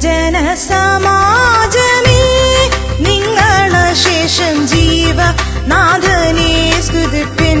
ജനസമാജമേ നിങ്ങളശേഷം ജീവ നാഥനെ സ്തുതിപ്പിൻ.